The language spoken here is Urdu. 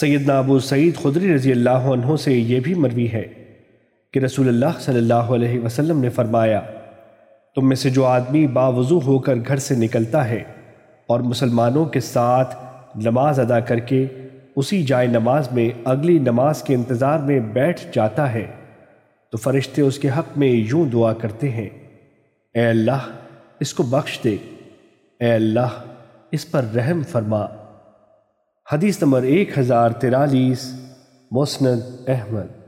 سیدنا ابو سعید خدری رضی اللہ عنہ سے یہ بھی مروی ہے کہ رسول اللہ صلی اللہ علیہ وسلم نے فرمایا، تم میں سے جو آدمی باوضو ہو کر گھر سے نکلتا ہے اور مسلمانوں کے ساتھ نماز ادا کر کے اسی جائے نماز میں اگلی نماز کے انتظار میں بیٹھ جاتا ہے، تو فرشتے اس کے حق میں یوں دعا کرتے ہیں، اے اللہ اس کو بخش دے، اے اللہ اس پر رحم فرما۔ حدیث نمبر ایک ہزار تیرالیس مسند احمد۔